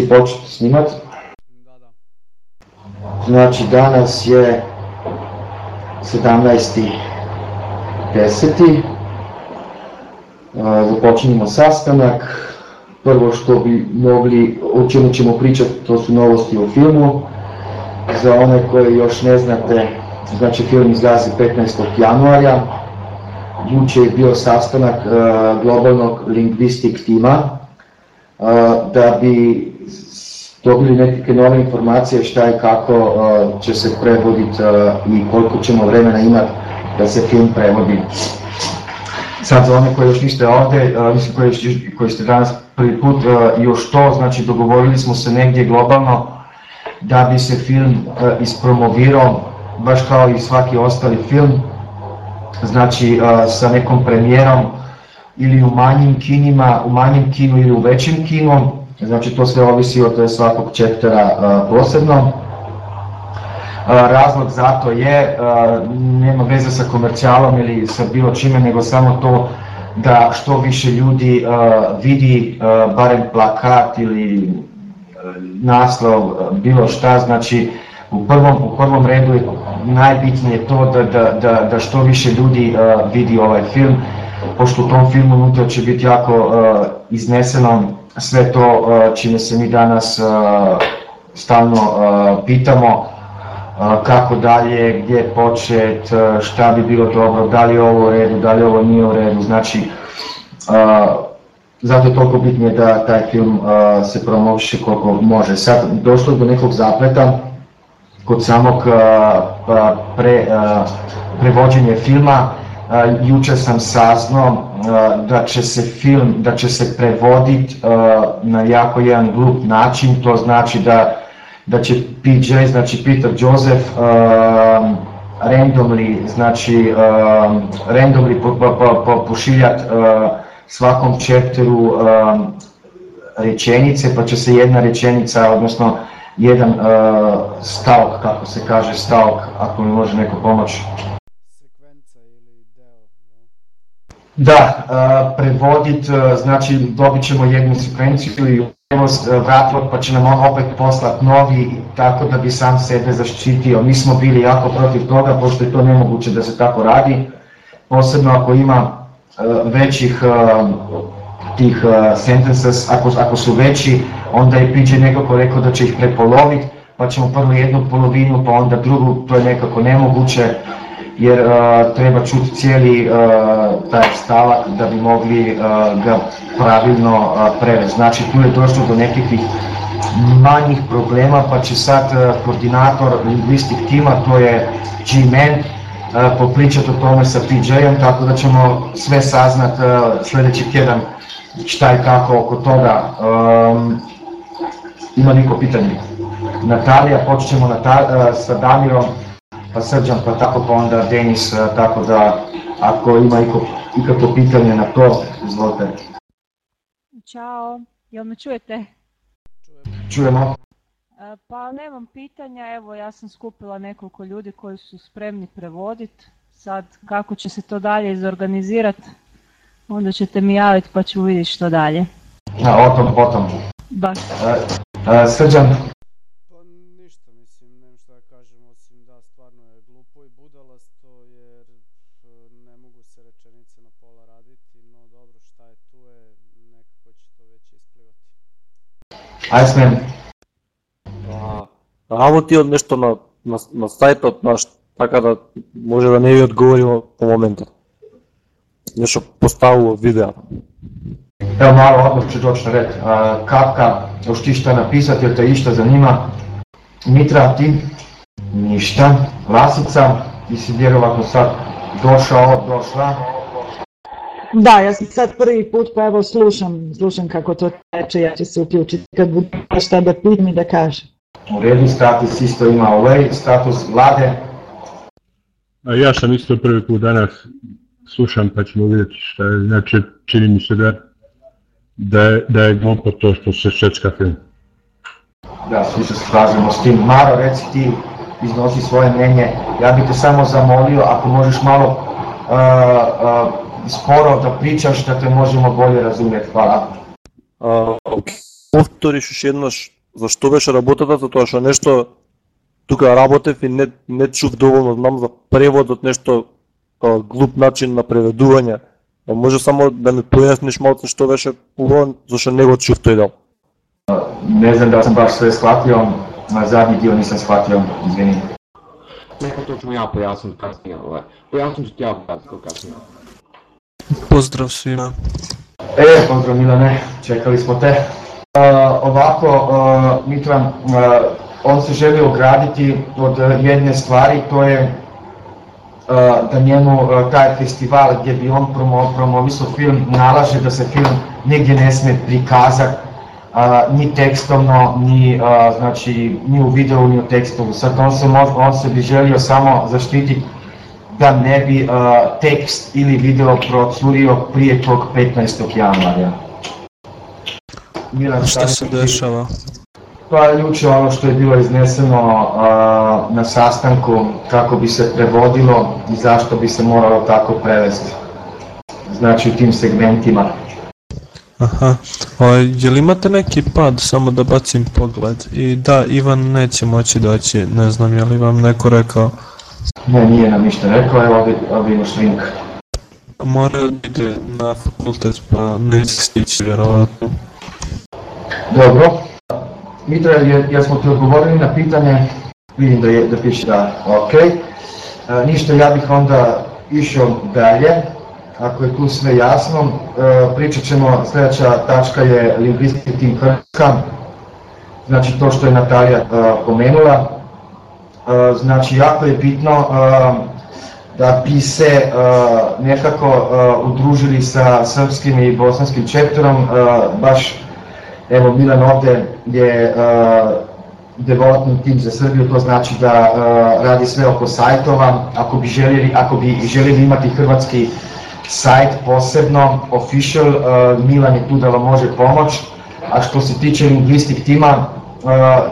ti početi snimat? Da, da. Znači danas je 17.10. Započinjemo sastanak. Prvo što bi mogli, o čemu ćemo pričati, to su novosti o filmu. Za one koje još ne znate, znači film izlazi 15. januarja. Juče je bio sastanak uh, globalnog lingvistik tima uh, da bi dobili neke nove informacije šta i kako će se prevoditi i koliko ćemo vremena imati da se film prevodi. Sad za one koji još niste ovde, mislim koji, koji ste danas prvi put, još to, znači dogovorili smo se negdje globalno da bi se film ispromovirao, baš kao i svaki ostali film, znači sa nekom premijerom ili u manjim kinima, u manjim kinu ili u većim kinu, znači to sve ovisi od svakog čeptera uh, posebno. Uh, razlog za to je, nema veze sa komercijalom ili sa bilo čime, nego samo to da što više ljudi vidi barem plakat ili naslov, bilo šta, znači u prvom, u prvom redu je najbitnije to da, da, da, da što više ljudi vidi ovaj film, pošto u tom filmu unutra će biti jako izneseno sve to uh, čime se mi danas uh, stalno uh, pitamo, kako dalje, gdje počet, šta bi bilo dobro, da li ovo u redu, da li ovo nije u redu, znači zato je toliko bitnije da taj film se promoviše koliko može. Sad došlo do nekog zapleta kod samog pa, pre, prevođenja filma, juče sam saznao da će se film, da će se prevoditi na jako jedan glup način, to znači da da će PJ, znači Peter Joseph, um, randomly, znači um, randomly po, po, uh, svakom chapteru um, rečenice, pa će se jedna rečenica, odnosno jedan uh, stavak, kako se kaže stavak, ako mi može neko pomoći. Sekvenca ili deo. Da, uh, prevodit, uh, znači dobit ćemo jednu sekvenciju ili vratilo pa će nam opet poslat novi tako da bi sam sebe zaštitio. Mi smo bili jako protiv toga pošto je to nemoguće da se tako radi, posebno ako ima uh, većih tih sentences, ako, ako su veći, onda je PJ nekako rekao da će ih prepoloviti, pa ćemo prvo jednu polovinu, pa onda drugu, to je nekako nemoguće, jer treba čuti cijeli taj stavak da bi mogli uh, ga pravilno uh, prevesti. Znači tu je došlo do nekakvih manjih problema, pa će sad koordinator lingvistik tima, to je G-Man, uh, popričati o tome sa PJ-om, tako da ćemo sve saznat uh, sledeći tjedan šta i kako oko toga. Ima niko pitanje? Natalija, počet ćemo sa Damirom, pa Srđan, pa tako pa onda Denis, tako da ako ima iko, ikako pitanje na to, izvolite. Ćao, jel me čujete? Čujemo. Pa nemam pitanja, evo ja sam skupila nekoliko ljudi koji su spremni prevoditi. Sad kako će se to dalje izorganizirati, onda ćete mi javiti pa ću vidjeti što dalje. A, o tom, potom. Baš. A, a, Srđan, Iceman, А, работи од нешто на, на, на сајтот наш, така да може да не ви одговоримо по моментот. Нешто поставува видео. evo malo odmah ću doći na red. A, Kafka, još ti šta napisati, jel te išta zanima? Mitra, ti? Ništa. Lasica, ti si vjerovatno sad došao, došla. Da, ja sam sad prvi put, pa evo slušam, slušam kako to teče, ja ću se uključiti kad bude šta da pitam i da kažem. U redu, status isto ima away, status vlade. A ja sam isto prvi put danas slušam pa ćemo vidjeti šta je, znači čini mi se da, da je, da je glupo to što se šecka film. Da, svi se slažemo s tim. Maro, reci ti, iznosi svoje mnenje. Ja bih te samo zamolio, ako možeš malo uh, uh, споро скоро да причаш да те можеме боље разумет. Хвала. А, повториш уште еднаш зашто беше работата, затоа што нешто тука работев и не, не чув доволно знам за преводот, нешто а, глуп начин на преведување. А може само да ми појасниш малку што беше плуван, зашто не го чув тој дел. Не знам да сум баш све схватио, на задни дел не сам схватио, извини. Нека точно ја појаснам каснија, ова. Појаснам што ја појаснам каснија. Pozdrav svima. E, pozdrav Milane, čekali smo te. Uh, ovako, uh, Mitran, uh, on se želi ograditi od jedne stvari, to je uh, da njemu taj festival gdje bi on promo, promovisao film nalaže da se film nigdje ne sme prikazati ni tekstovno, ni, znači, ni u videu, ni u tekstu. Sad on se, on se bi želio samo zaštititi da ne bi uh, tekst ili video procurio prije tog 15. januarja. Milan, Šta se dešava? Pa juče ono što je bilo izneseno uh, na sastanku kako bi se prevodilo i zašto bi se moralo tako prevesti. Znači u tim segmentima. Aha. O, jel imate neki pad, samo da bacim pogled? I da, Ivan neće moći doći, ne znam je li vam neko rekao. Ne, nije nam ništa rekao, evo ovdje, ovdje imaš link. Mora da ide na fakultet, pa neće stići vjerovatno. Dobro. Mitra, je- jesmo ti odgovorili na pitanje? Vidim da, je, da piše da, ok. E, ništa, ja bih onda išao dalje, ako je tu sve jasno. E, pričat ćemo, sljedeća tačka je lingvistički tim Hrvatska, znači to što je Natalija e, pomenula. Znači, jako je bitno da bi se nekako udružili sa srpskim i bosanskim čepterom, e, baš Evo Milan ovde je development tim za Srbiju, to znači da radi sve oko sajtova, ako bi željeli, ako bi željeli imati hrvatski sajt posebno, official, Milan je tu da vam može pomoć, a što se tiče lingvistik tima,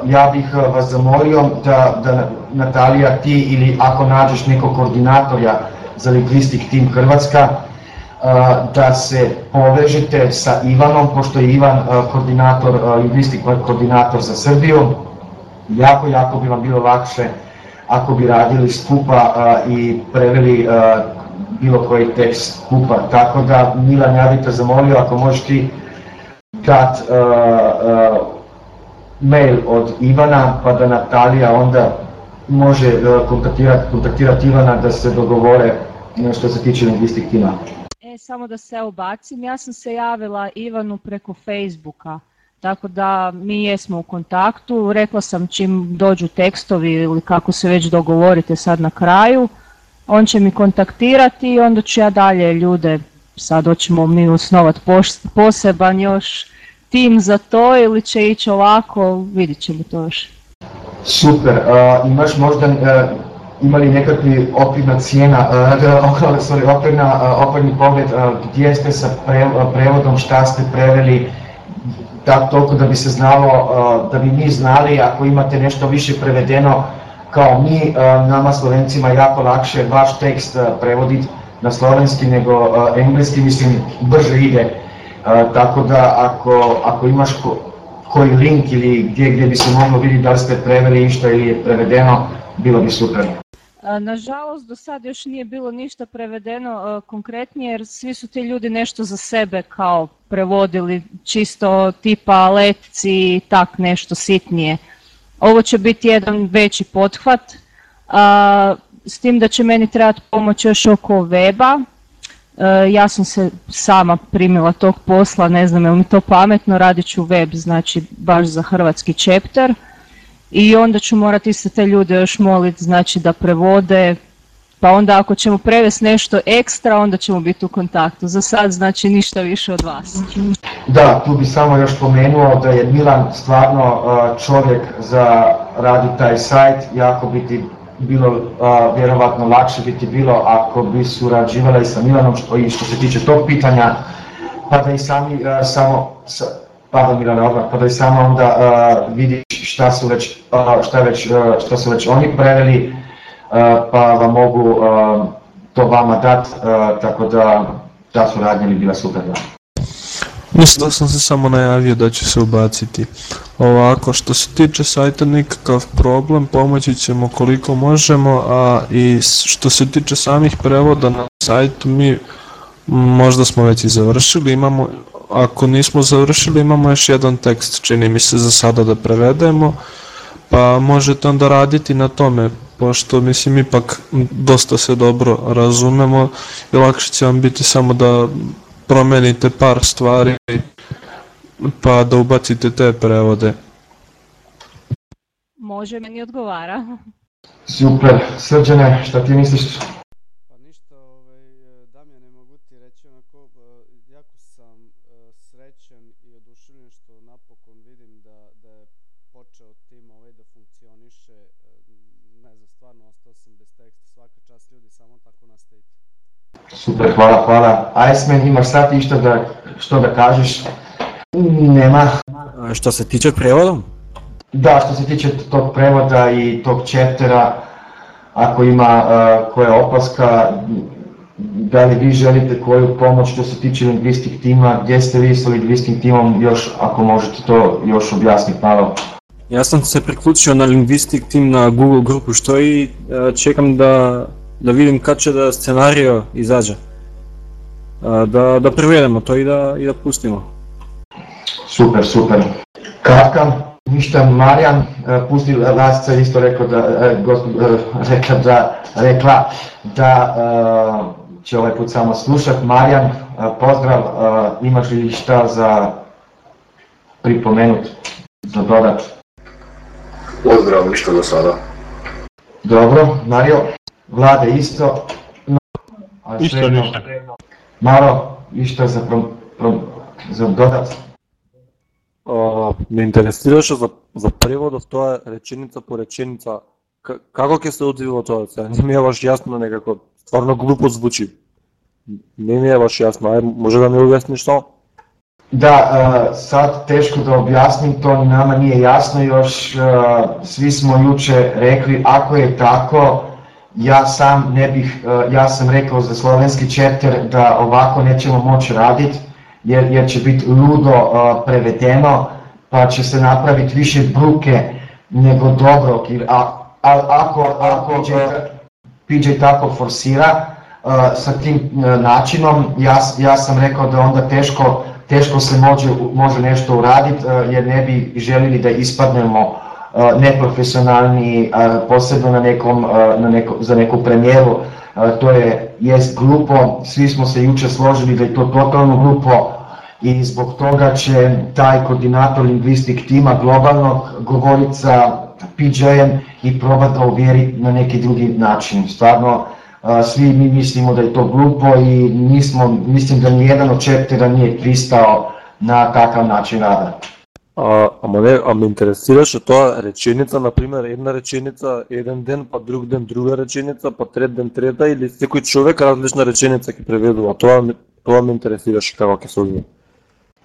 ja bih uh, vas zamolio da, da Natalija ti ili ako nađeš nekog koordinatorja za lingvistik tim Hrvatska, a, da se povežete sa Ivanom, pošto je Ivan koordinator, lingvistik koordinator za Srbiju. Jako, jako bi vam bilo lakše ako bi radili skupa i preveli bilo koji tekst skupa. Tako da, Milan, ja bih te zamolio ako možeš ti dat mail od Ivana, pa da Natalija onda može kontaktirati, kontaktirati Ivana da se dogovore što se tiče lingvistik tima. E, samo da se ubacim, ja sam se javila Ivanu preko Facebooka, tako da mi jesmo u kontaktu, rekla sam čim dođu tekstovi ili kako se već dogovorite sad na kraju, on će mi kontaktirati i onda ću ja dalje ljude, sad hoćemo mi osnovat poš- poseban još tim za to ili će ići ovako, vidit ćemo to još. Super, a, imaš možda a, ima li nekakvi okvirna cijena, a, da, sorry, okvirna, a, okvirni pogled a, gdje ste sa pre, a, prevodom, šta ste preveli, da, toliko da bi se znalo, a, da bi mi znali ako imate nešto više prevedeno kao mi, a, nama Slovencima jako lakše vaš tekst a, prevoditi na slovenski nego a, engleski, mislim brže ide, A, tako da ako, ako imaš ko, koji link ili gdje, gdje bi se moglo vidjeti da li ste preveli išta ili je prevedeno, bilo bi super. Nažalost, do sad još nije bilo ništa prevedeno konkretnije jer svi su ti ljudi nešto za sebe kao prevodili, čisto tipa letci i tak nešto sitnije. Ovo će biti jedan veći pothvat, a, s tim da će meni trebati pomoć još oko weba. E, Ja sam se sama primila tog posla, ne znam je li mi to pametno, radit ću web, znači baš za hrvatski chapter i onda ću morati iste te ljude još moliti znači da prevode, pa onda ako ćemo prevesti nešto ekstra, onda ćemo biti u kontaktu. Za sad znači ništa više od vas. Da, tu bi samo još spomenuo da je Milan stvarno uh, čovjek za radi taj sajt, jako bi ti bilo uh, vjerovatno lakše bi ti bilo ako bi surađivala i sa Milanom što, i što se tiče tog pitanja, pa da i sami uh, samo, sa, pardon Milana odmah, pa da i samo onda uh, vidiš šta su već, uh, šta već, uh, šta su već oni preveli, uh, pa vam mogu uh, to vama dat, uh, tako da ta suradnja bi bila super. Da. Isto sam se samo najavio da ću se ubaciti. Ovako, što se tiče sajta nikakav problem, pomoći ćemo koliko možemo, a i što se tiče samih prevoda na sajtu mi možda smo već i završili, imamo, ako nismo završili imamo još jedan tekst, čini mi se za sada da prevedemo, pa možete onda raditi na tome, pošto mislim ipak dosta se dobro razumemo i lakše će vam biti samo da promenite par stvari pa da ubacite te prevode. Može, meni odgovara. Super, Srđane, šta ti misliš? Pa ništa, ovaj, e, Damjane, mogu ti reći onako, e, jako sam e, srećan i oduševljen što napokon vidim da, da je počeo tim ovaj da funkcioniše, e, ne znam, stvarno ostao sam bez teksta, svaka čast ljudi, samo tako nastavite. Super, hvala, hvala. Iceman, imaš sad išta da, što da kažeš? Nema. Što se tiče prevoda, Da, što se tiče tog prevoda i tog chaptera, ako ima uh, koja opaska, da li vi želite koju pomoć što se tiče lingvistik tima, gdje ste vi sa lingvistik timom, još ako možete to još objasniti malo. ja sam se priključio na Linguistic Team na Google grupu što i čekam da, da vidim kad će da scenario izađe. E, Da, da prevedemo to i da, i da pustimo. Super, super. Katka, ništa, Marijan, uh, pusti Lasca isto rekao da, gospod, uh, rekla da, rekla da će ovaj put samo slušat. Marijan, pozdrav, imaš li šta za pripomenut, za dodat? Pozdrav, ništa do sada. Dobro, Mario, Vlade isto. No, a Isto svejedno, ništa. Maro, išta za, prom, prom, za dodat? А, ме интересираше за, за преводот тоа реченица по реченица. К, како ќе се одвива тоа сега? Не ми е баш јасно некако. Стварно глупо звучи. Не ми е баш јасно. Ај, може да ми објасниш тоа? Da, uh, sad teško da objasnim, to ni nama nije jasno još, uh, svi smo juče rekli, ako je tako, ja sam ne bih, uh, ja sam rekao za slovenski chapter da ovako nećemo moći raditi, jer, jer će biti ludo uh, prevedeno, pa će se napraviti više bruke nego dobrog, jer a, a, ako, ako PJ, PJ tako forsira, uh, sa tim načinom, ja, ja sam rekao da onda teško teško se može, može nešto uraditi jer ne bi željeli da ispadnemo neprofesionalni, posebno na nekom, na neko, za neku premijeru. To je jest glupo, svi smo se juče složili da je to totalno glupo i zbog toga će taj koordinator lingvistik tima globalnog govoriti sa PJ-em i probati da uvjeri na neki drugi način. Stvarno, svi mi mislimo da je to glupo i nismo, mislim da nijedan od chaptera nije pristao na takav način rada. А, ама не, а ме интересираше тоа реченица, на пример, една реченица еден ден, па друг ден друга реченица, па трет ден трета или секој човек различна реченица ќе преведува. Тоа тоа ме интересираше како ќе се одвива.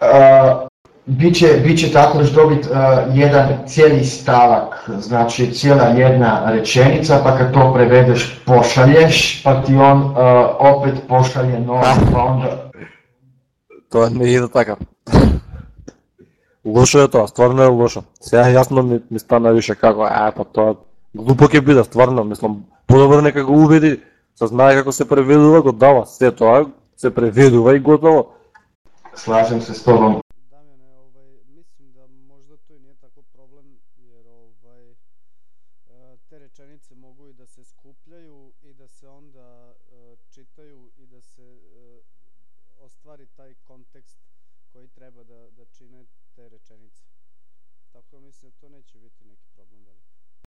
Uh, biće, biće tako još dobiti uh, jedan cijeli stavak, znači cijela jedna rečenica, pa kad to prevedeš pošalješ, pa ti on uh, opet pošalje novi, pa onda... Тоа не иде така лошо е тоа, стварно е лошо. Сега јасно ми, ми стана више како, е, па тоа глупо ќе биде, стварно, мислам, подобро нека го убеди, се знае како се преведува, го дава, се тоа се преведува и готово. Slažem се с тобом,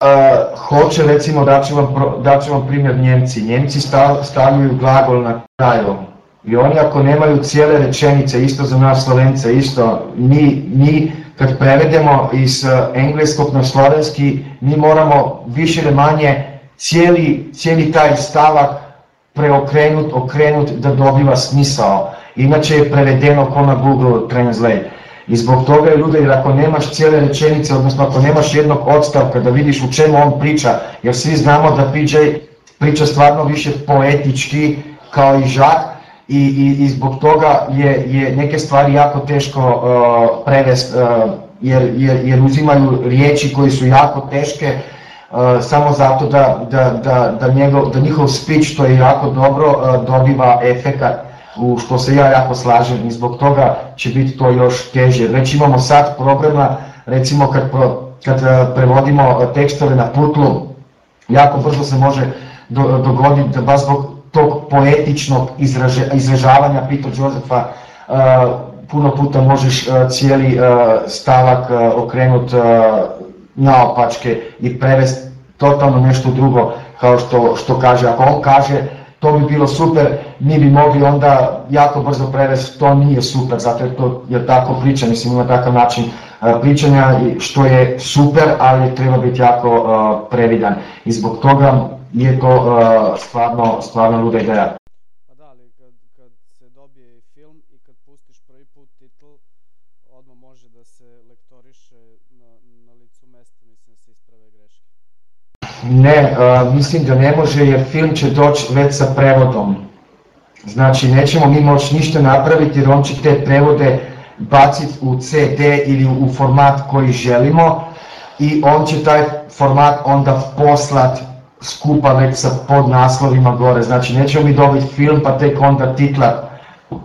Uh, hoće recimo daću vam, daću vam primjer Njemci. Njemci sta- stavljaju glagol na kraju. I oni ako nemaju cijele rečenice, isto za nas Slovence, isto, mi, mi kad prevedemo iz uh, engleskog na slovenski, mi moramo više ili manje cijeli, cijeli taj stavak preokrenut, okrenut da dobiva smisao. Inače je prevedeno ko na Google Translate. I zbog toga je ludo, jer ako nemaš cijele rečenice, odnosno ako nemaš jednog odstavka da vidiš u čemu on priča, jer svi znamo da PJ priča stvarno više poetički kao i Žak, i, i, i zbog toga je, je neke stvari jako teško uh, prevest uh, jer, jer, jer uzimaju riječi koji su jako teške uh, samo zato da, da, da, da, njegov, da njihov speech što je jako dobro uh, dobiva efekat u što se ja jako slažem i zbog toga će biti to još teže. Već imamo sad problema, recimo kad, pro, kad uh, prevodimo tekstove na putlu, jako brzo se može do, dogoditi da baš zbog tog poetičnog izraže, izražavanja Peter Josefa uh, puno puta možeš uh, cijeli uh, stavak uh, okrenut uh, naopačke i prevest totalno nešto drugo kao što, što kaže. Ako on kaže to bi bilo super, mi bi mogli onda jako brzo prevesti, to nije super, zato je to je tako priča, mislim ima takav način uh, pričanja što je super, ali treba biti jako uh, previdan i zbog toga je to uh, stvarno, stvarno luda ideja. Pa da, ali kad, kad se dobije film i kad pustiš prvi put titl, odmah može da se lektoriše na, na licu mesta, mislim da se isprave greške. Ne, mislim da ne može jer film će doći već sa prevodom. Znači nećemo mi moći ništa napraviti jer on će te prevode baciti u CD ili u format koji želimo i on će taj format onda poslat skupa već sa podnaslovima gore, znači nećemo mi dobiti film pa tek onda titlat uh,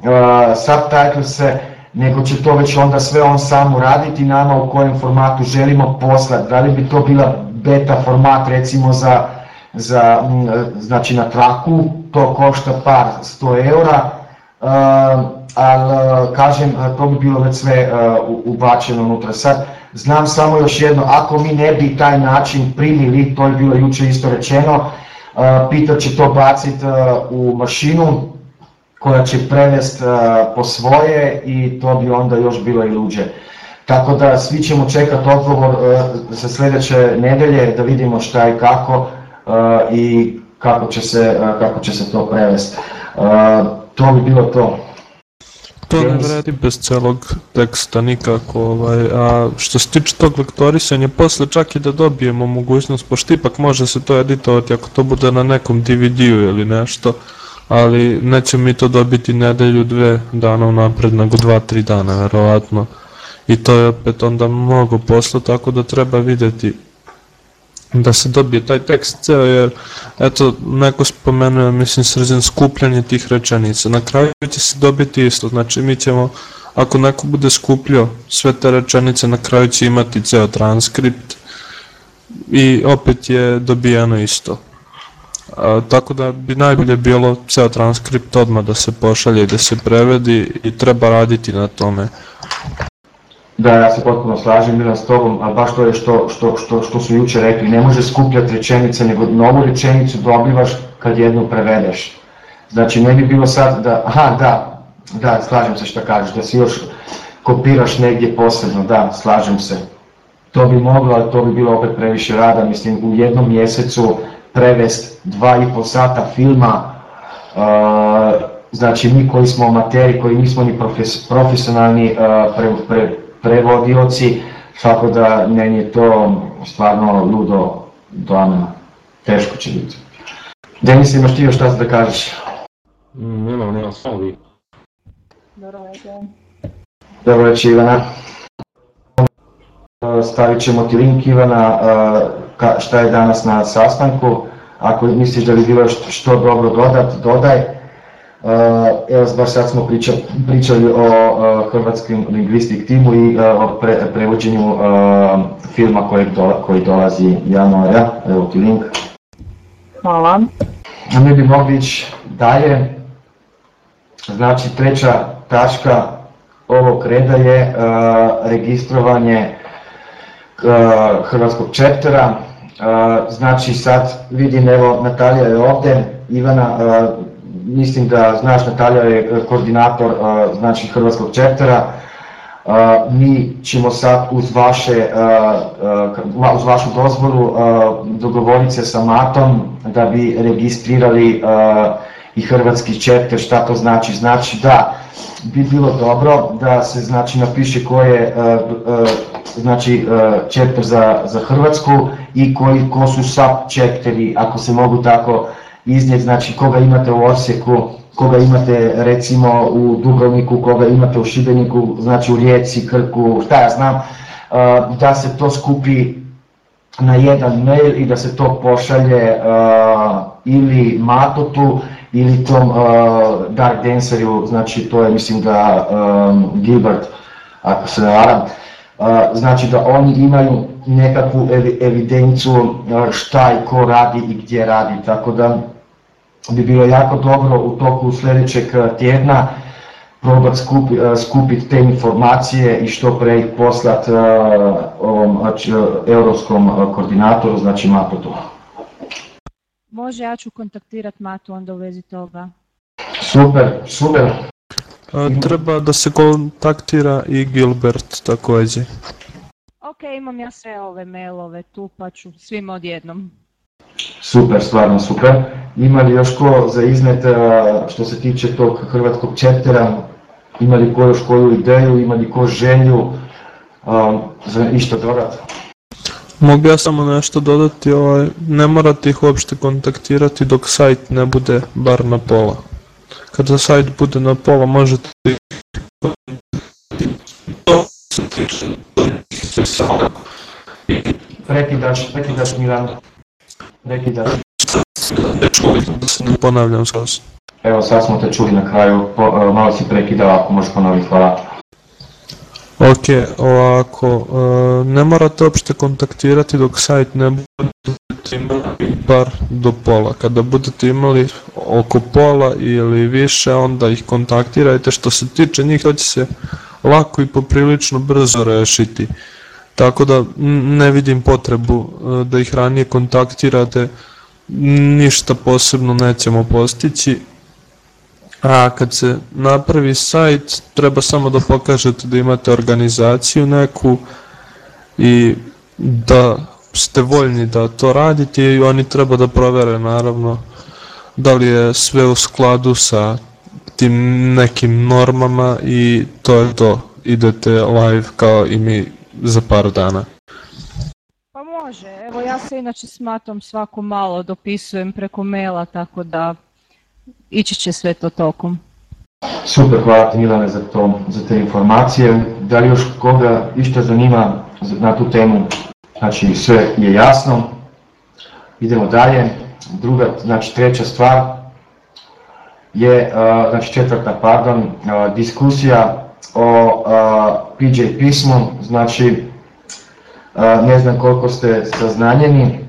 subtitle se, nego će to već onda sve on sam uraditi nama u kojem formatu želimo poslat, da li bi to bila beta format recimo za, za znači na traku, to košta par 100 eura, ali kažem to bi bilo već sve ubačeno unutra. Sad, Znam samo još jedno, ako mi ne bi taj način primili, to je bilo juče isto rečeno, Peter će to baciti u mašinu koja će prevest po svoje i to bi onda još bilo i luđe. Tako da svi ćemo čekati odgovor za sledeće nedelje da vidimo šta i kako i kako će se, kako će se to prevesti. To bi bilo to. To ne vredi bez celog teksta nikako, ovaj, a što se tiče tog lektorisanja, posle čak i da dobijemo mogućnost, pošto ipak može se to editovati ako to bude na nekom DVD-u ili nešto, ali nećemo mi to dobiti nedelju, dve dana unapred, nego dva, tri dana, verovatno. I to je opet onda mnogo posla, tako da treba videti da se dobije taj tekst ceo, jer eto, neko spomenuo, mislim, srđan skupljanje tih rečenica. Na kraju će se dobiti isto, znači mi ćemo, ako neko bude skupljio sve te rečenice, na kraju će imati ceo transkript i opet je dobijeno isto. A, tako da bi najbolje bilo ceo transkript odmah da se pošalje i da se prevedi i treba raditi na tome. Da, ja se potpuno slažem Milan s tobom, ali baš to je što, što, što, što su juče rekli, ne može skupljati rečenice, nego novu rečenicu dobivaš kad jednu prevedeš. Znači ne bi bilo sad da, aha da, da, slažem se što kažeš, da si još kopiraš negdje posebno, da, slažem se. To bi moglo, ali to bi bilo opet previše rada, mislim u jednom mjesecu prevest dva i pol sata filma, uh, znači mi koji smo amateri, koji nismo ni profes, profesionalni uh, pre, pre, prevodioci, tako da meni je to stvarno ludo dojamno, teško će biti. Denis, imaš ti još šta da kažeš? Mm, nemam, nemam, samo vi. Dobro večer. Dobro večer Ivana. Stavit ćemo ti link Ivana šta je danas na sastanku. Ako misliš da bi bilo što dobro dodat, dodaj. Uh, evo baš sad smo pričali, pričali o uh, hrvatskim lingvistik timu i uh, o pre, prevođenju uh, filma kojeg dola, koji dolazi januara, evo ti link. Hvala. A mi bi mogli ići dalje. Znači treća tačka ovog reda je uh, registrovanje uh, hrvatskog čeptera. Uh, znači sad vidim evo Natalija je ovde, Ivana uh, mislim da znaš Natalja je koordinator znači hrvatskog čeptera. Mi ćemo sad uz, vaše, uz vašu dozvolu dogovoriti se sa Matom da bi registrirali i hrvatski čepter, šta to znači? Znači da bi bilo dobro da se znači napiše ko je znači čepter za, za Hrvatsku i koji ko su sub čepteri, ako se mogu tako iznijeti, znači koga imate u Osijeku, koga imate recimo u Dubrovniku, koga imate u Šibeniku, znači u Rijeci, Krku, šta ja znam, da se to skupi na jedan mail i da se to pošalje ili Matotu ili tom Dark Danceru, znači to je mislim da Gilbert, ako se ne varam, znači da oni imaju nekakvu evi, evidenciju šta i ko radi i gdje radi, tako da bi bilo jako dobro u toku sljedećeg uh, tjedna probati skupi, uh, skupiti te informacije i što pre ih poslati uh, ovom znači, europskom uh, koordinatoru, znači Matotu. Može, ja ću kontaktirat Matu onda u vezi toga. Super, super. A, treba da se kontaktira i Gilbert također. Ok, imam ja sve ove mailove tu pa ću svima odjednom. Super, stvarno super. Ima li još ko za iznet što se tiče tog hrvatskog čeptera? Ima li ko još koju ideju, ima li ko želju a, za išta dodat? Mogu ja samo nešto dodati, ovaj, ne morate ih uopšte kontaktirati dok sajt ne bude bar na pola. Kada sajt bude na pola možete ih Prekidaš, prekidaš Milan. Prekidaš. da se ne ponavljam skroz. Evo sad smo te čuli na kraju, po, a, malo si prekidao, ako možeš ponoviti, hvala. Ok, ovako, e, ne morate uopšte kontaktirati dok sajt ne budete imali bar do pola. Kada budete imali oko pola ili više, onda ih kontaktirajte. Što se tiče njih, to će se lako i poprilično brzo rešiti. Tako da ne vidim potrebu e, da ih ranije kontaktirate, ništa posebno nećemo postići. A kad se napravi sajt, treba samo da pokažete da imate organizaciju neku i da ste voljni da to radite i oni treba da provere naravno da li je sve u skladu sa tim nekim normama i to je to. Idete live kao i mi za par dana. Pa može, evo ja se inače s Matom svako malo dopisujem preko maila, tako da ići će sve to tokom. Super, hvala ti Milane za, to, za te informacije. Da li još koga išta zanima za- na tu temu? Znači sve je jasno. Idemo dalje. Druga, znači treća stvar je, znači četvrta, pardon, diskusija o a, PJ pismu, znači a, ne znam koliko ste saznanjeni,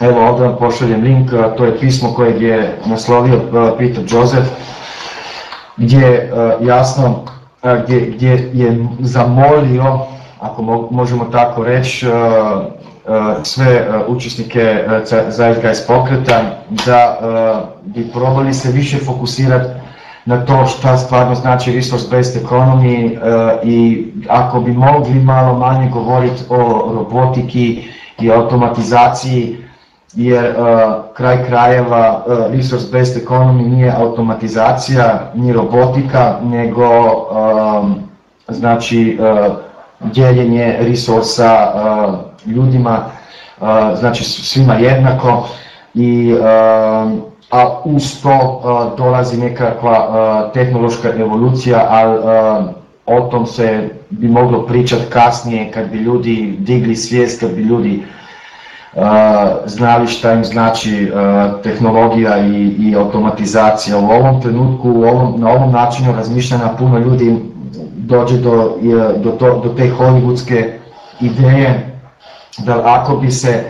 evo ovdje vam pošaljem link, a, to je pismo kojeg je naslovio a, Peter Joseph, gdje uh, jasno gdje, gdje je zamolio, ako mo možemo tako reći, sve učesnike Zeitgeist pokreta da bi probali se više fokusirati na to šta stvarno znači resource-based economy uh, i ako bi mogli malo manje govoriti o robotiki i automatizaciji, jer uh, kraj krajeva uh, resource-based economy nije automatizacija, ni robotika, nego znači dijeljenje resursa ljudima, znači svima jednako i a uz to uh, dolazi nekakva uh, tehnološka evolucija, ali uh, o tom se bi moglo pričati kasnije kad bi ljudi digli svijest, kad bi ljudi uh, znali šta im znači tehnologija i, i automatizacija. U ovom trenutku, u ovom, na ovom načinu razmišljanja puno ljudi dođe do, do, to, do te hollywoodske ideje da ako bi se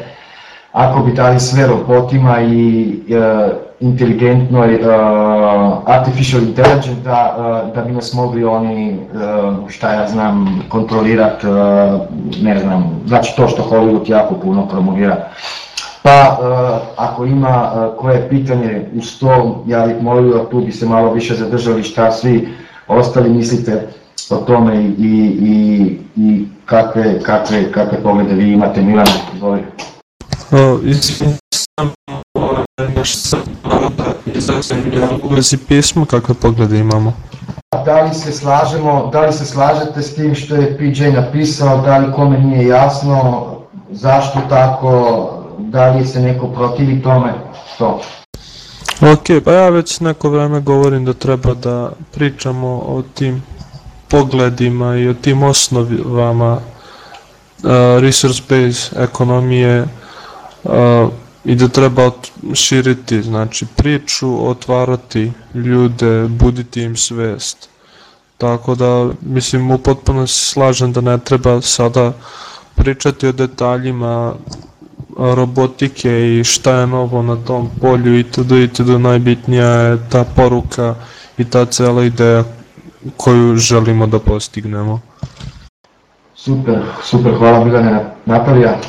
ako bi dali sve robotima i uh, inteligentnoj uh, artificial intelligence da, uh, da bi nas mogli oni, uh, šta ja znam, kontrolirati, uh, ne znam, znači to što Hollywood jako puno promovira. Pa uh, ako ima uh, koje pitanje uz to, ja bih molio, tu bi se malo više zadržali šta svi ostali mislite o tome i, i, i, kakve, kakve, kakve poglede vi imate, Milan, izvoli. O, izvinite, samo ovaj, još sad malo da izrazim u vezi pisma, kakve poglede imamo. Da li se slažemo, da li se slažete s tim što je PJ napisao, da li kome nije jasno, zašto tako, da li se neko protivi tome, to. Ok, pa ja već neko vreme govorim da treba da pričamo o tim pogledima i o tim osnovama uh, resource base ekonomije uh, i da treba širiti znači priču, otvarati ljude, buditi im svest. Tako da mislim u potpuno slažem da ne treba sada pričati o detaljima robotike i šta je novo na tom polju itd. itd. najbitnija je ta poruka i ta cela ideja koju želimo da postignemo. Super, super, hvala Milane, Natalija.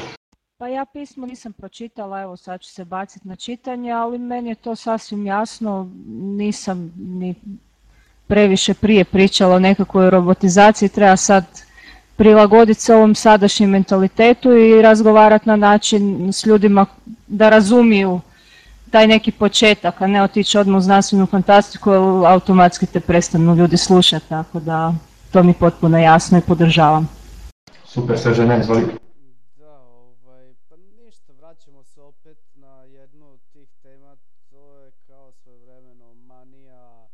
Pa ja pismo nisam pročitala, evo sad ću se baciti na čitanje, ali meni je to sasvim jasno, nisam ni previše prije pričala o nekakvoj robotizaciji, treba sad prilagoditi se ovom sadašnjem mentalitetu i razgovarati na način s ljudima da razumiju taj neki početak, a ne otići odmah u znanstvenu fantastiku, automatski te prestanu ljudi slušati, tako da to mi potpuno jasno i podržavam. Super, Srđane, izvoli. Da, ovaj, pa ništa, vraćamo se opet na jednu od tih tema, to je kao svojevremeno manija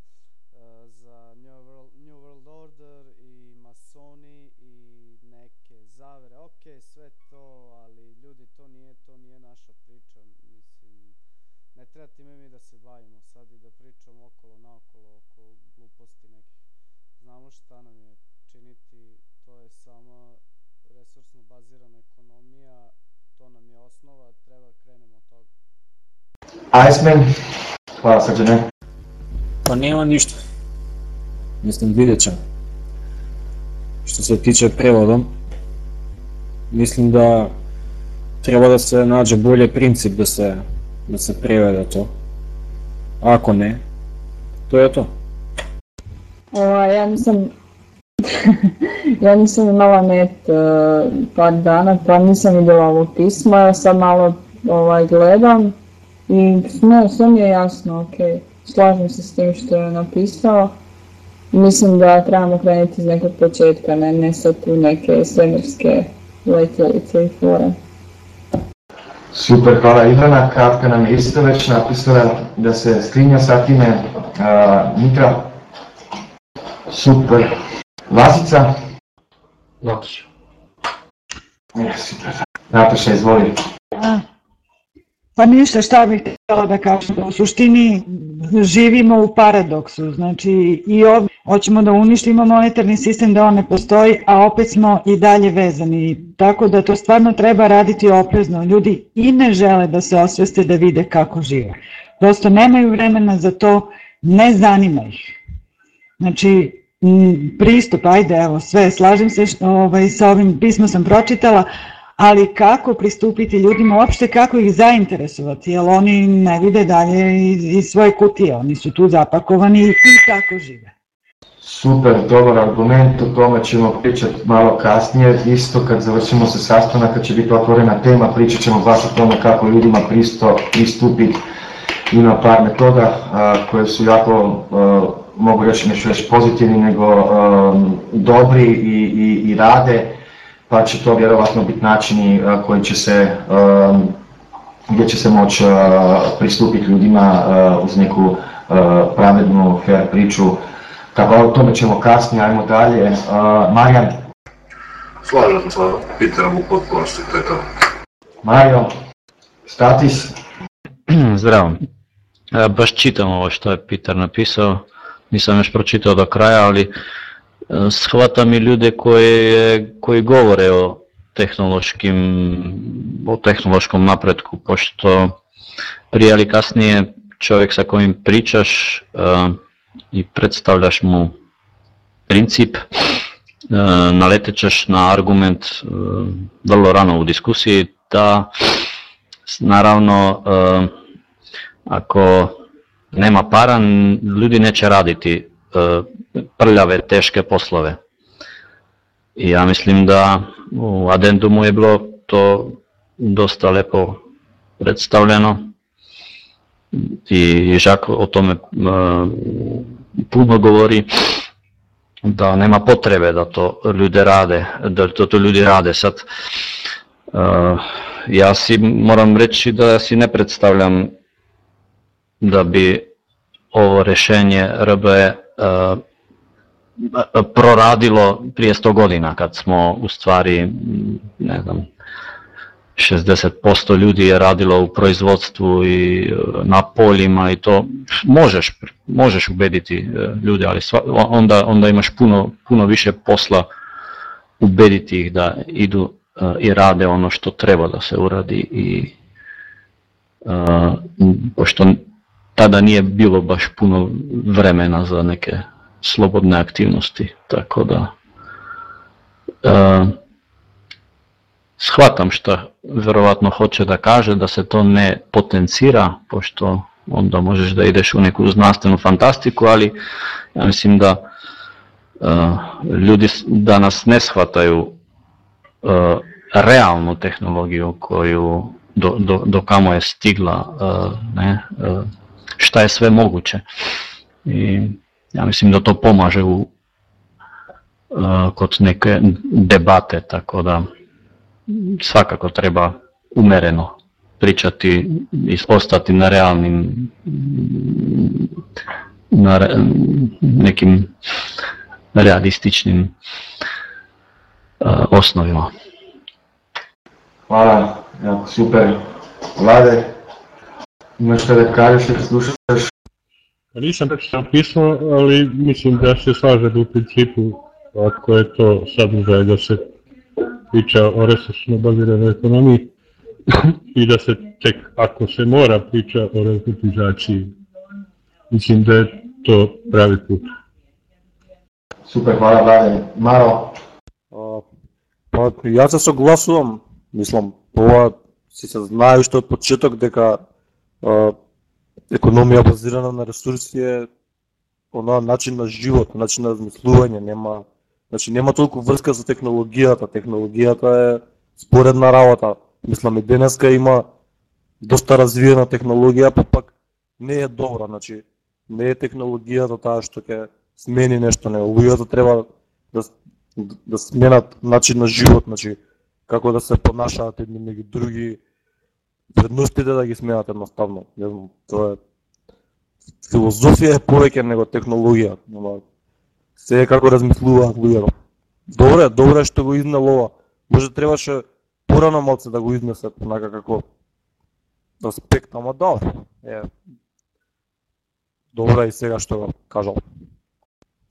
e, za New World, New World Order i masoni i neke zavere. Ok, sve to, ali ljudi, to nije, to nije naša priča, mislim, ne treba time mi da se bavimo sad i da pričamo okolo naokolo oko gluposti nekih. Znamo šta nam je činiti, to je samo resursno bazirana ekonomija, to nam je osnova, treba krenemo od toga. Iceman, hvala Srđane. Pa nema ništa. Mislim, vidjet ćemo. Što se tiče prevodom, mislim da treba da se nađe bolje princip da se, da se prevede to. Ako ne, to je to. Ova, ja nisam ja nisam imala net uh, par dana, pa nisam vidjela ovo pismo, ja sad malo ovaj, gledam i ne, sve mi je jasno, ok. Slažem se s tim što je napisao. Mislim da trebamo krenuti iz nekog početka, ne, ne sad tu neke svemirske letjelice i fore. Super, hvala Ivana. Katka nam je isto već napisala da se skrinja sa time. Uh, Mitra, super. Lasica, Nataša. e, super. Nataša, izvoli. Pa ništa, šta bih htjela da kažem, u suštini živimo u paradoksu, znači i ovdje hoćemo da uništimo monetarni sistem da on ne postoji, a opet smo i dalje vezani, tako da to stvarno treba raditi oprezno, ljudi i ne žele da se osveste da vide kako žive, prosto nemaju vremena za to, ne zanima ih. Znači, pristup, ajde, evo, sve, slažem se što, ovaj, sa ovim pismo sam pročitala, ali kako pristupiti ljudima, uopšte kako ih zainteresovati, jer oni ne vide dalje iz, iz svoje kutije, oni su tu zapakovani i tako žive. Super, dobar argument, o tome ćemo pričati malo kasnije, isto kad završimo se sastanak, kad će biti otvorena tema, pričat ćemo baš o tome kako ljudima pristo, pristupiti. Ima par metoda a, koje su jako, a, mogu reći neću reći pozitivni, nego a, dobri i, i, i rade, pa će to vjerovatno biti načini a, koji će se, gdje će se moći pristupiti ljudima a, uz neku pravednu, fair priču, tako da o tome ćemo kasnije, ajmo dalje. Marijan, Slažem se Peterom u potpunosti, to je to. Mario, statis, Zdravo. Ja baš čitam ovo što je Peter napisao, nisam još pročitao do kraja, ali e, shvatam i ljude koji, koji govore o tehnološkim, o tehnološkom napretku, pošto prije ili kasnije čovjek sa kojim pričaš e, i predstavljaš mu princip, e, naletet ćeš na argument e, vrlo rano u diskusiji da naravno ako nema para, ljudi neće raditi prljave, teške poslove. I ja mislim da u adendumu je bilo to dosta lepo predstavljeno i Žak o tome e, puno govori da nema potrebe da to ljudi rade, da to, to ljudi rade sad. e, ja si moram reći da si ne predstavljam da bi ovo rešenje RBE proradilo prije 100 godina kad smo u stvari ne znam 60% ljudi je radilo u proizvodstvu i na poljima i to možeš možeš ubediti ljude ali sva, onda onda imaš puno puno više posla ubediti ih da idu i rade ono što treba da se uradi i pošto tada nije bilo baš puno vremena za neke slobodne aktivnosti, tako da uh, shvatam šta verovatno hoće da kaže, da se to ne potencira, pošto onda možeš da ideš u neku znanstvenu fantastiku, ali ja mislim da uh, ljudi danas ne shvataju uh, realnu tehnologiju koju do, do, do kamo je stigla, uh, ne, uh, šta je sve moguće. I ja mislim da to pomaže u uh, kod neke debate, tako da svakako treba umereno pričati i ostati na realnim na re, nekim realističnim uh, osnovima. Hvala, jako super. Vlade, imaš šta da kažeš ili slušaš? Pa nisam što pismo, ali mislim da se slaže da u principu ako je to sadržaj da se priča o resursno baziranoj ekonomiji i da se tek ako se mora priča o rezultizaciji, mislim da je to pravi put. Super, hvala Vlade. Maro? па, јас се согласувам, мислам, ова си се знае што од почеток дека економија базирана на ресурси е она начин на живот, начин на размислување, нема значи нема толку врска со технологијата, технологијата е споредна работа. Мислам и денеска има доста развиена технологија, па пак не е добра, значи не е технологијата таа што ќе смени нешто, не луѓето треба да да сменат начин на живот, значи како да се понашаат едни меѓу други, вредностите да ги сменат едноставно. Не знам, тоа е филозофија е повеќе него технологија, но се е како размислуваат луѓето. Добре, добре што го изнел ова. Може требаше порано малце да го изнесат, онака како аспект, ама да, е добре и сега што го кажал.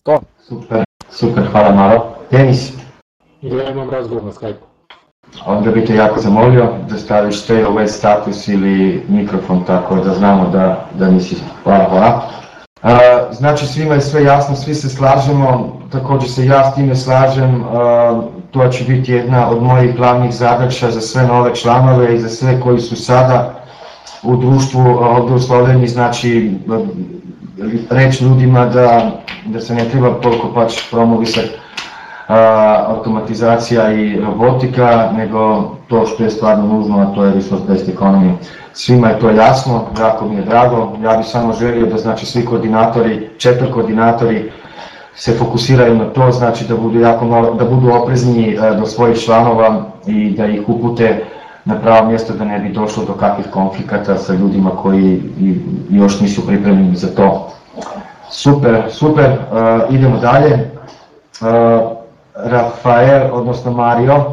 Тоа. Супер, супер, хвала Маро. Денис? Ja imam razgovor na Skype. Onda bi te jako zamolio da staviš stay away status ili mikrofon tako da znamo da, da nisi. Hvala, hvala. A, znači svima je sve jasno, svi se slažemo, takođe se ja s time slažem, a, to će biti jedna od mojih glavnih zadaća za sve nove članove i za sve koji su sada u društvu ovde u Sloveniji, znači reći ljudima da, da se ne treba toliko pač promovisati automatizacija i robotika, nego to što je stvarno nužno, a to je resource-based economy. Svima je to jasno, jako mi je drago, ja bih samo želio da znači svi koordinatori, četiri koordinatori se fokusiraju na to, znači da budu jako malo, da budu oprezni do svojih članova i da ih upute na pravo mjesto da ne bi došlo do kakvih konflikata sa ljudima koji još nisu pripremljeni za to. Super, super, uh, idemo dalje. Uh, Rafael, odnosno Mario,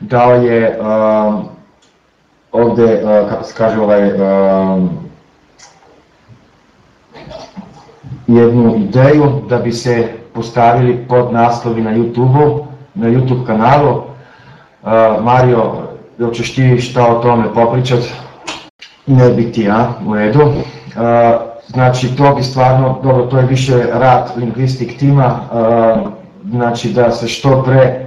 dao je um, ovde, uh, kako se kaže, ovaj, um, jednu ideju da bi se postavili pod naslovi na YouTube-u, na YouTube kanalu. Uh, Mario, da ćeš ti šta o tome popričat? Ne bi ti, a? U redu. Uh, znači, to bi stvarno, dobro, to je više rad lingvistik tima, uh, znači da se što pre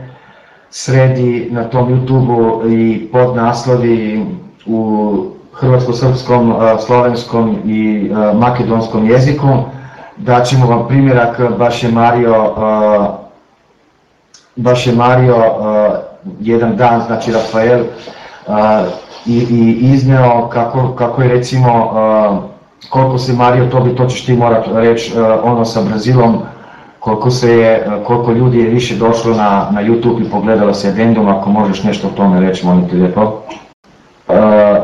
sredi na tom YouTube-u i podnaslovi u hrvatsko-srpskom, slovenskom i makedonskom jeziku. Daćemo vam primjerak, baš je Mario, baš je Mario jedan dan, znači Rafael, i, i izneo kako, kako je recimo, koliko se Mario, to bi to ćeš ti morat reći, ono sa Brazilom, koliko, se je, koliko ljudi je više došlo na, na YouTube i pogledalo se addendum, ako možeš nešto o tome reći, molim te lijepo. Uh,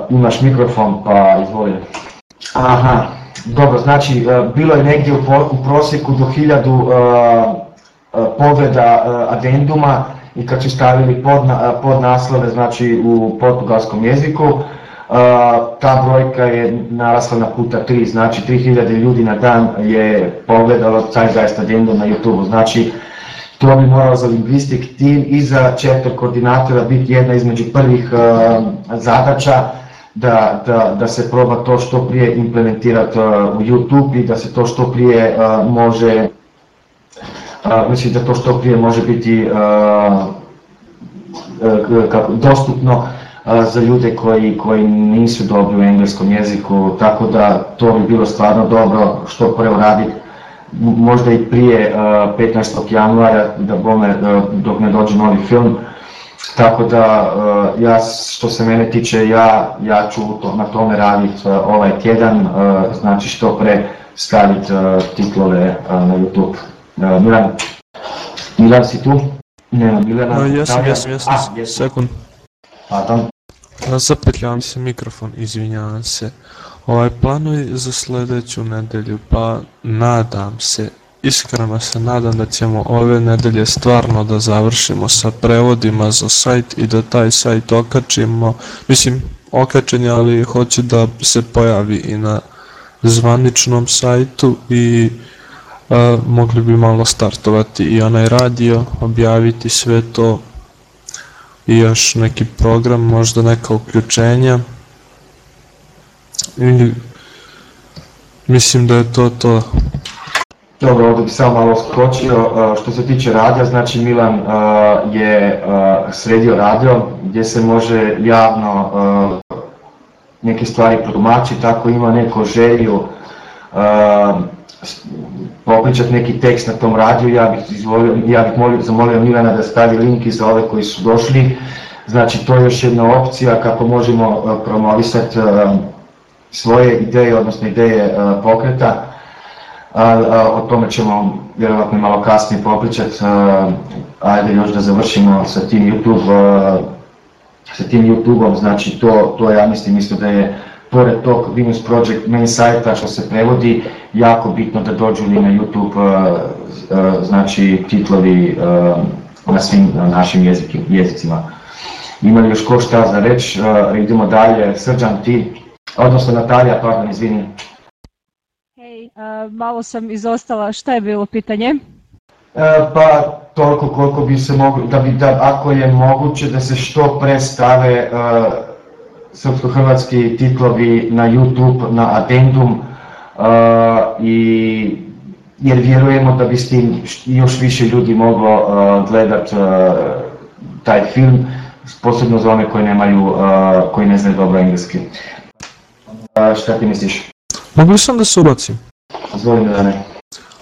imaš mikrofon, pa izvoli. Aha, dobro, znači e, bilo je negdje u, po, u prosjeku do 1000 e, pogleda adenduma i kad su stavili pod, pod naslove znači u portugalskom jeziku, ta brojka je narasla na puta 3, znači 3000 ljudi na dan je pogledalo Zeitgeist Addendum na YouTube, znači to bi moralo za lingvistik tim i za chapter koordinatora biti jedna između prvih zadaća da, da, da se proba to što prije implementirati u YouTube i da se to što prije može mislim da to što prije može biti uh, kako, dostupno za ljude koji, koji nisu dobri u engleskom jeziku, tako da to bi bilo stvarno dobro što pre uraditi možda i prije 15. januara da bome dok ne dođe novi film. Tako da ja što se mene tiče ja ja ću to, na tome raditi ovaj tjedan, znači što pre staviti titlove na YouTube. Milan, Milan si tu? Ne, Milana. No, jesam, jesam, jesam, A, sekund. Pardon. Zapetljavam se mikrofon, izvinjavam se. Ovaj planovi za sljedeću nedelju, pa nadam se, iskreno se nadam da ćemo ove nedelje stvarno da završimo sa prevodima za sajt i da taj sajt okačimo, mislim okačen je ali hoću da se pojavi i na zvaničnom sajtu i a, mogli bi malo startovati i onaj radio, objaviti sve to i još neki program, možda neka uključenja i mislim da je to to. Dobro, ovdje bih samo malo skočio. Što se tiče radija, znači Milan je sredio radio gdje se može javno neke stvari protumačiti, tako ima neko želju popričati neki tekst na tom radiju, ja bih, izvolio, ja bih molio, zamolio Milana da stavi link za ove koji su došli. Znači to je još jedna opcija kako možemo promovisati svoje ideje, odnosno ideje pokreta. A, a, o tome ćemo vjerovatno malo kasnije popričati. Ajde još da završimo sa tim YouTube, sa tim YouTubeom, znači to, to ja mislim isto da je pored tog Venus Project main sajta što se prevodi, jako bitno da dođu li na YouTube znači titlovi na svim našim jezikim, jezicima. Ima li još ko šta za reći, idemo dalje, Srđan ti, odnosno Natalija, pardon, izvini. Hej, uh, malo sam izostala, šta je bilo pitanje? Uh, pa toliko koliko bi se moglo, da bi, da, ako je moguće da se što pre stave uh, srpsko-hrvatski titlovi na YouTube, na Addendum uh, i jer vjerujemo da bi s tim još više ljudi moglo uh, gledat uh, taj film, posebno za one koji nemaju, uh, koji ne znaju dobro engleski. Uh, šta ti misliš? Mogu sam da se ubacim? Zvolim da ne.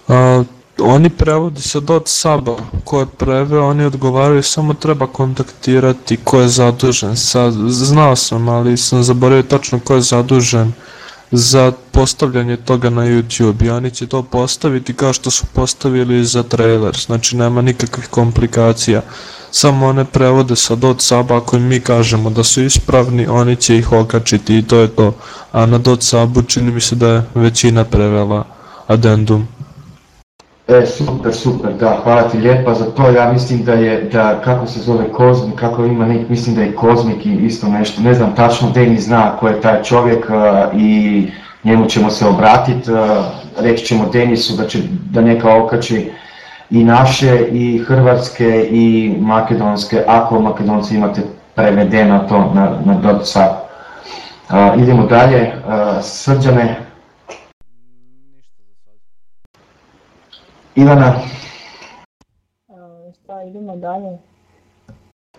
Uh, oni prevodi se od Saba, ko je preveo, oni odgovaraju, samo treba kontaktirati ko je zadužen. Sad, znao sam, ali sam zaboravio tačno ko je zadužen za postavljanje toga na YouTube i oni će to postaviti kao što su postavili za trailer, znači nema nikakvih komplikacija. Samo one prevode sa dot saba, ako mi kažemo da su ispravni, oni će ih okačiti i to je to. A na dot sabu čini mi se da je većina prevela addendum. E, super, super, da, hvala ti lijepa za to, ja mislim da je, da, kako se zove Kozmik, kako ima nek, mislim da je Kozmik i isto nešto, ne znam tačno, Deni zna ko je taj čovjek uh, i njemu ćemo se obratiti, uh, reći ćemo Denisu da, će, da neka okači i naše, i hrvatske, i makedonske, ako makedonci imate prevedeno to na, na .sat. Uh, idemo dalje, uh, srđane, Ivana. Šta, idemo dalje?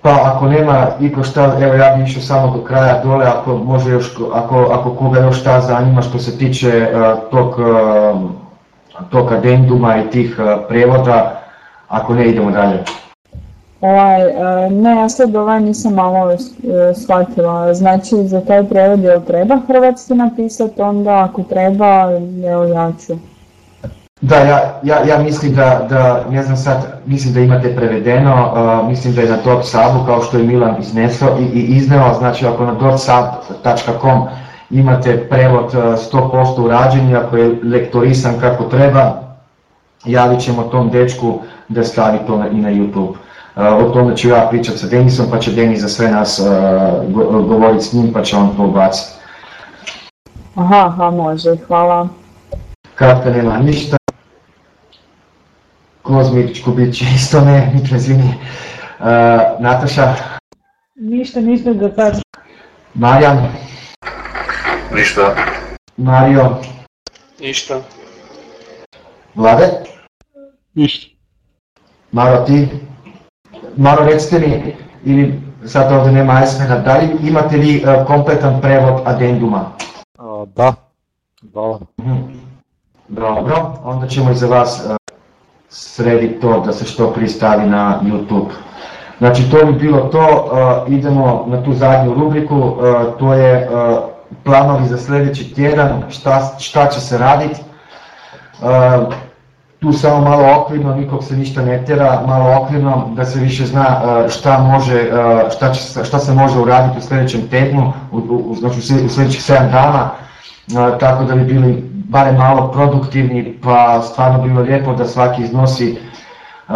Pa ako nema iko šta, evo ja bih išao samo do kraja dole, ako može još, ako, ako koga još šta zanima što se tiče uh, tog, uh, tog adenduma i tih uh, prevoda, ako ne idemo dalje. Ovaj, ne, ja sad ovaj nisam malo shvatila, znači za taj prevod jel treba hrvatski napisati, onda ako treba, evo ja ću. Da, ja, ja, ja mislim da, da, ne znam sad, mislim da imate prevedeno, uh, mislim da je na dotsabu kao što je Milan iznesao i, i izneo, znači ako na dotsab.com imate prevod uh, 100% urađen i ako je lektorisan kako treba, javit ćemo tom dečku da stavi to na, i na YouTube. Uh, o tome ću ja pričat sa Denisom, pa će Denis za sve nas uh, go, govoriti s njim, pa će on to ubaciti. Aha, aha, može, hvala. Kratka nema ništa. Kozmić Kubić isto ne, Mitra izvini. Uh, Nataša, Ništa, ništa za sad. Marjan, Ništa. Mario, Ništa. Vlade, Ništa. Maro ti. Maro recite mi, ili sad ovde nema Esmena, da li imate vi uh, kompletan prevod adenduma? A, da. Da. Mhm. Dobro, onda ćemo i za vas srediti to da se što prije stavi na YouTube. Znači to bi bilo to, uh, idemo na tu zadnju rubriku, uh, to je uh, planovi za sljedeći tjedan, šta, šta će se raditi. Uh, tu samo malo okvirno, nikog se ništa ne tjera, malo okvirno da se više zna šta može, šta, će, šta se može uraditi u sljedećem tednu, u, u, znači u sljedećih 7 dana, tako da bi bili barem malo produktivni, pa stvarno bi bilo lijepo da svaki iznosi uh,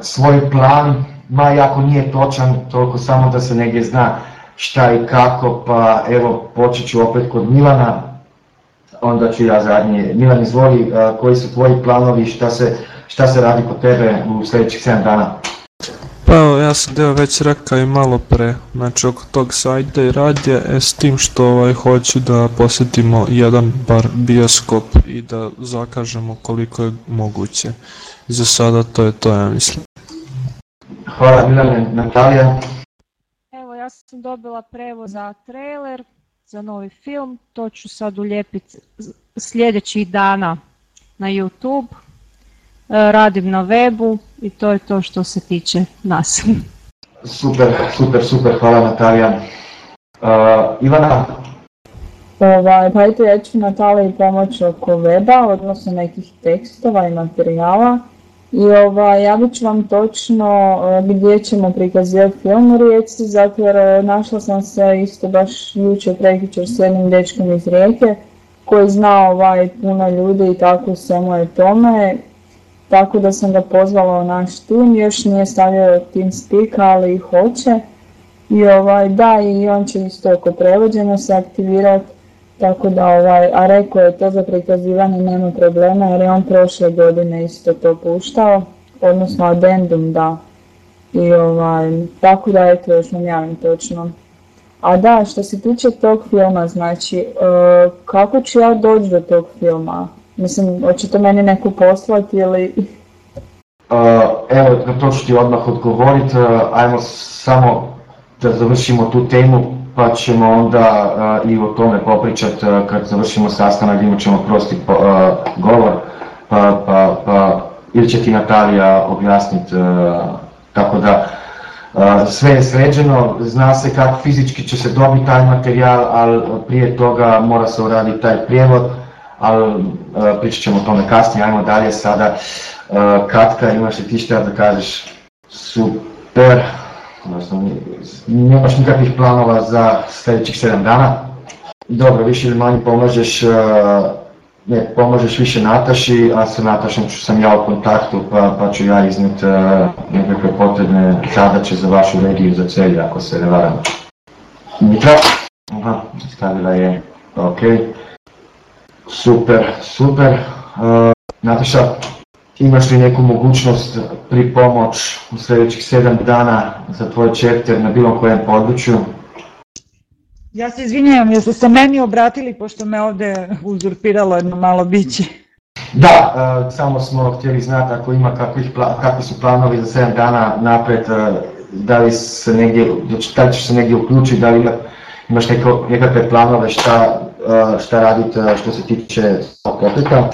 svoj plan, ma i ako nije točan, toliko samo da se negdje zna šta i kako, pa evo počet ću opet kod Milana, onda ću ja zadnje. Milan izvoli, uh, koji su tvoji planovi, šta se, šta se radi kod tebe u sljedećih 7 dana? Pa evo, ja sam deo već rekao i malo pre, znači oko tog sajta i radija, e, s tim što ovaj, hoću da posjetimo jedan bar bioskop i da zakažemo koliko je moguće. Za sada to je to, ja mislim. Hvala Milane, Natalija. Evo, ja sam dobila prevoz za trailer, za novi film, to ću sad ulijepiti sljedećih dana na YouTube. E, Radim na webu i to je to što se tiče nas. Super, super, super, hvala Natalija. Uh, Ivana, Ovaj, pa eto ja ću Nataliji pomoći oko weba, odnosno nekih tekstova i materijala. I ovaj, javit ću vam točno eh, gdje ćemo prikazivati film u Rijeci, zato jer eh, našla sam se isto baš jučer, prekjučer s jednim dečkom iz Rijeke koji zna ovaj, puno ljudi i tako svemu je tome. Tako da sam ga pozvala u naš tim, još nije stavio tim speak, ali hoće. I ovaj, da, i on će isto oko prevođenja se aktivirati. Tako da, ovaj, a rekao je to za prikazivanje nema problema jer je on prošle godine isto to puštao, odnosno addendum da. I ovaj, tako da eto još vam javim točno. A da, što se tiče tog filma, znači, e, kako ću ja doći do tog filma? Mislim, hoćete meni neku poslati ili... uh, evo na to ću ti odmah odgovoriti, uh, ajmo samo da završimo tu temu pa ćemo onda uh, i o tome popričati uh, kad završimo sastanak, imat ćemo prosti po, uh, govor, pa, pa, pa ili će ti Natalija objasniti, uh, tako da uh, sve je sređeno, zna se kako fizički će se dobiti taj materijal, ali prije toga mora se uraditi taj prijevod, ali uh, pričat ćemo o tome kasnije, ajmo dalje sada. Uh, Katka, imaš li ti šta da kažeš? Super, odnosno nemaš nikakvih planova za sljedećih 7 dana. Dobro, više ili manje pomažeš, uh, ne, pomažeš više Nataši, a sa Natašom sam ja u kontaktu pa, pa ću ja iznijeti uh, nekakve potrebne zadaće za vašu regiju, za celje, ako se ne varam. Mitra? Aha, stavila je, ok. Super, super. Uh, Nataša, imaš li neku mogućnost pri pomoć u sljedećih 7 dana za tvoj chapter na bilo kojem području? Ja se izvinjavam, jeste se meni obratili pošto me ovde uzurpiralo jedno malo biće. Da, uh, samo smo htjeli znati ako ima kakvih kakvi su planovi za 7 dana napred, uh, da li se negdje, da ćeš se negdje uključiti, da li ima, imaš neko, nekakve planove šta, šta raditi uh, što se tiče pokreta.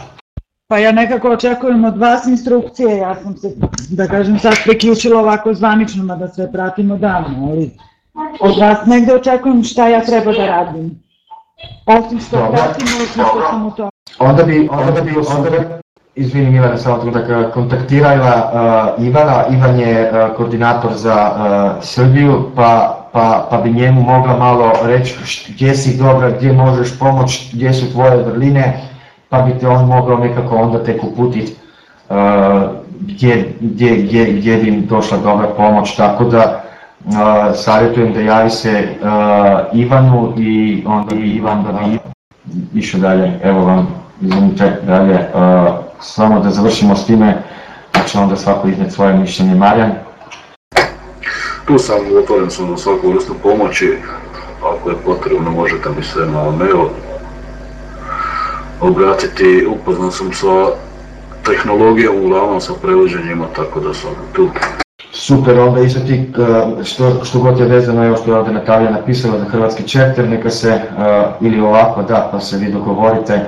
Pa ja nekako očekujem od vas instrukcije, ja sam se, da kažem, sad priključila ovako zvanično, mada sve pratimo davno, ali od vas negde očekujem šta ja treba da radim. Osim što Dobro. pratimo, osim što sam u to. Onda bi, onda bi, onda bi, izvini Milane, samo trenutak, kontaktirala uh, Ivana, Ivan je uh, koordinator za uh, Srbiju, pa pa, pa bi njemu mogla malo reći gdje si dobra, gdje možeš pomoć, gdje su tvoje vrline, pa bi te on mogao nekako onda tek uputiti uh, gdje, gdje, gdje, gdje bi im došla dobra pomoć, tako da uh, savjetujem da javi se uh, Ivanu i onda bi Ivan da bi išao dalje, evo vam, izvinite dalje, uh, samo da završimo s time, pa onda svako iznijeti svoje mišljenje. Marijan? Tu sam otvoren sam za svaku vrstu pomoći, ako je potrebno možete mi se na mail obratiti, upoznat sam sa tehnologijom, uglavnom sa prevođenjima, tako da sam tu. Super, onda isto ti, uh, što, što god je vezano, evo što je ovdje Natalija napisala za hrvatski čepter, neka se, uh, ili ovako da, pa se vi dogovorite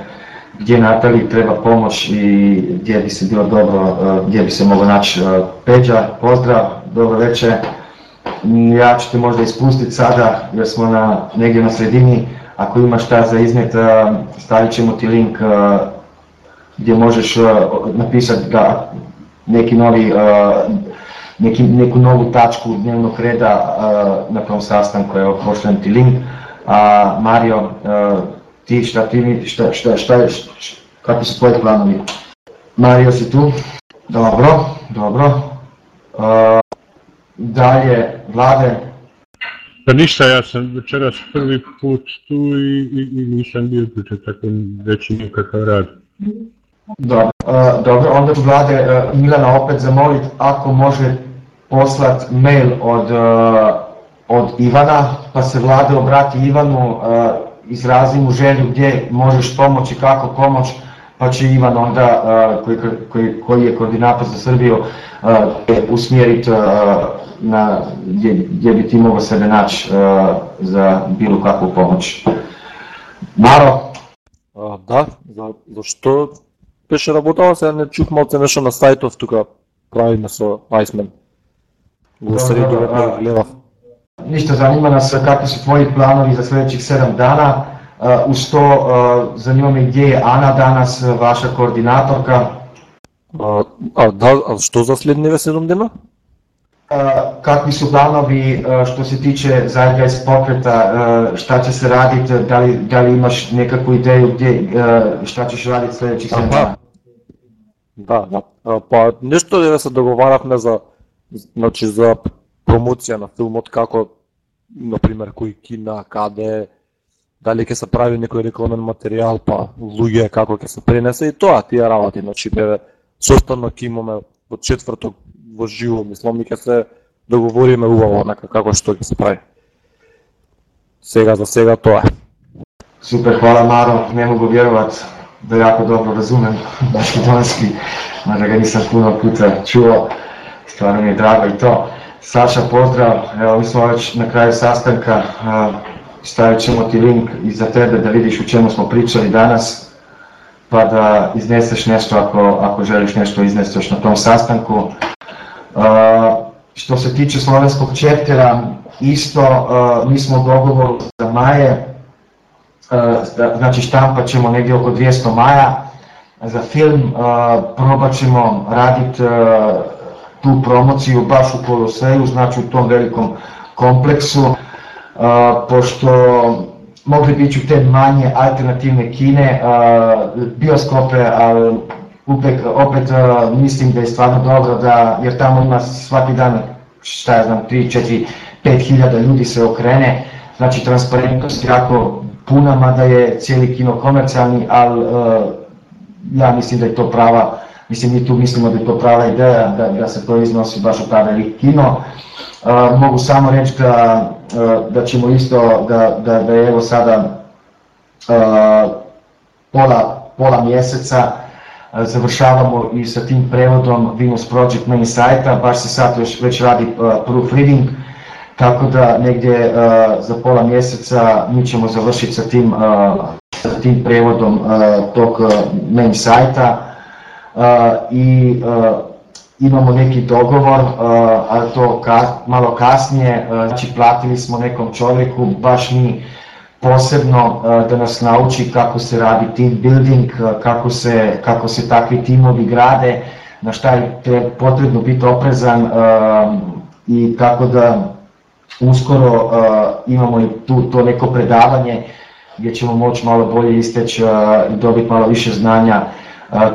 gdje Nataliji treba pomoć i gdje bi se bilo dobro, uh, gdje bi se moglo naći Peđa, pozdrav, dobro večer. Ja ću te možda ispustiti sada jer smo na, negdje na sredini, ako imaš šta za iznijet, stavit ćemo ti link gdje možeš napisati da neki novi neki, neku novu tačku dnevnog reda na tom sastanku, evo pošaljem ti link. A Mario, ti šta ti šta, šta, šta, je- š- š- kakvi su tvoji planovi? Mario si tu? Dobro, dobro. Dalje, Vlade, Pa ništa, ja sam večeras prvi put tu i, i, i nisam bio uključen, tako već imam kakav rad. Dobro, uh, dobro, onda ću Vlade uh, Milana opet zamolit ako može poslat mail od, uh, od Ivana, pa se Vlade obrati Ivanu, uh, izrazi mu želju gdje možeš pomoći, kako pomoć, pa će Ivan onda, uh, koji, koji, koji je koordinator za Srbiju, uh, usmjeriti uh, на, gdje, gdje bi ti mogao sebe naći uh, za bilo kakvu. Маро? А, да, за, за што беше работала, се не чув малце нешто на сајтов тука правиме со Айсмен. Го да, остави да, да, гледав. Ништо занима нас како се твои планови за следеćih 7 дана, uh, у што uh, занимаме где е Ана данас, ваша координаторка? А, а да, а што за следниве 7 дена? какви су планови што се тиче заедно с покрета, шта ќе се радите, дали, дали имаш некаква идеја где, шта ќеш радите следеќи па, седмина? Па, да, да. Па нешто да се договаравме за значи за промоција на филмот како на пример кој кина, каде, дали ќе се прави некој рекламен материјал, па луѓе како ќе се пренесе и тоа тие работи, значи беве состанок имаме во четврток во живо, мислам ми ќе се договориме убаво онака како што ќе се прави. Сега за сега тоа е. Super, hvala Maro, ne mogu vjerovat da jako dobro razumem makedonski, mada ga nisam puno puta čuo, stvarno mi je drago i to. Saša, pozdrav, evo mi smo već na kraju sastanka, stavit ćemo ti link i za tebe da vidiš o čemu smo pričali danas, pa da izneseš nešto ako, ako želiš nešto iznesti još na tom sastanku. A, što se tiče slovenskog čeptera, isto a, mi smo u dogovoru za Maje, Uh, zna- znači štampat ćemo negdje oko 200 maja. Za film, uh, probat ćemo raditi uh, tu promociju baš u Koloseju, znači u tom velikom kompleksu, uh, pošto mogli bi ići u te manje alternativne kine, uh, bioskope, ali opet, opet uh, mislim da je stvarno dobro da, jer tamo ima svaki dan, šta ja znam, 3, 4, 5 hiljada ljudi se okrene, znači transparentnost je jako puna, mada je cijeli kino komercijalni, ali uh, ja mislim da je to prava, mislim mi tu mislimo da je to prava ideja da, da se to iznosi baš u ta veliki kino. Uh, mogu samo reći da, da ćemo isto, da, da, da je evo sada uh, pola, pola mjeseca završavamo i sa tim prevodom Venus Project main sajta, baš se sad već, već radi uh, proofreading, tako da negdje uh, za pola mjeseca mi ćemo završiti sa tim, sa tim prevodom tog main sajta. I imamo neki dogovor, ali to malo kasnije, znači platili smo nekom čovjeku, baš mi posebno uh, da nas nauči kako se radi team building, uh, kako se, kako se takvi timovi grade, na šta je tre- potrebno biti oprezan uh, i kako da uskoro imamo i tu to neko predavanje gdje ćemo moći malo bolje isteći i dobiti malo više znanja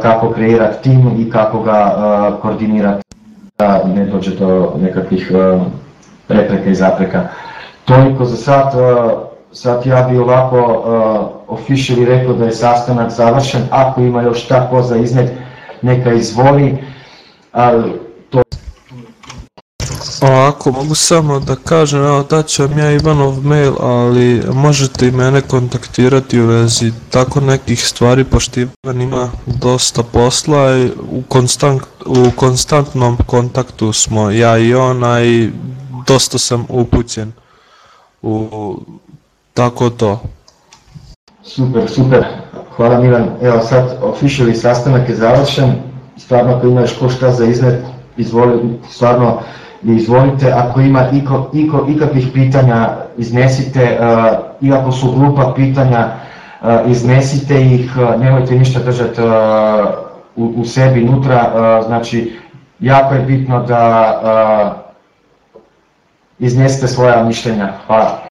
kako kreirati tim i kako ga koordinirati da ne dođe do nekakvih prepreka i zapreka. Toliko za sad, sad ja bi ovako uh, officially rekao da je sastanak završen, ako ima još šta ko za iznet, neka izvoli, ali to Ovako, mogu samo da kažem, evo daću vam ja Ivanov mail, ali možete i mene kontaktirati u vezi tako nekih stvari, pošto Ivan ima dosta posla i u, konstant, u konstantnom kontaktu smo ja i on, a i dosta sam upućen u tako to. Super, super. Hvala Milan. Evo sad officially sastanak je završen. Stvarno ako ima još ko šta za iznet, izvoli, stvarno izvolite. Ako ima iko, iko, ikakvih pitanja, iznesite. Uh, I ako su glupa pitanja, uh, iznesite ih. Uh, nemojte ništa držati uh, u, u sebi nutra. Uh, znači, jako je bitno da uh, iznesete svoja mišljenja. Hvala.